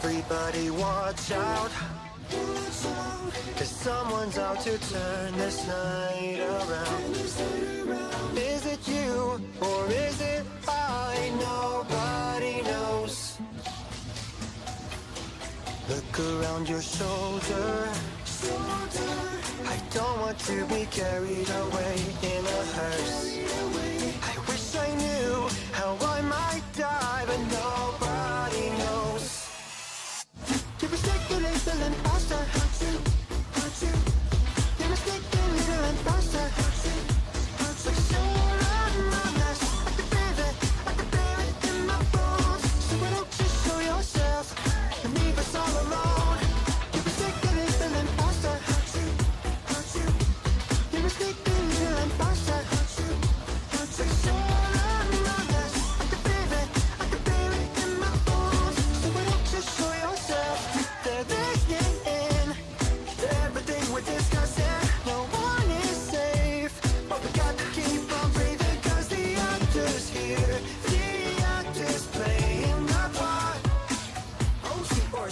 Everybody watch out. Cause someone's out to turn this night around. Is it you or is it I? Nobody knows. Look around your shoulder. I don't want to be carried away in a hearse.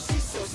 see so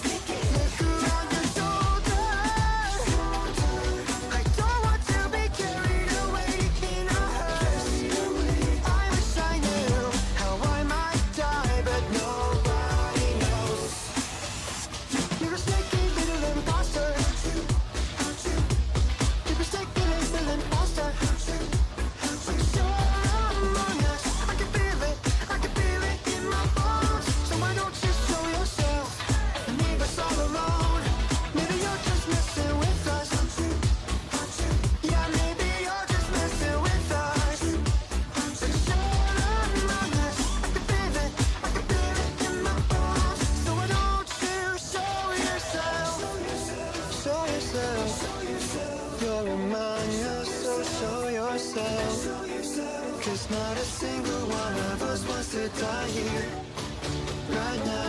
yourself. Cause not a single one of us wants to die here Right now.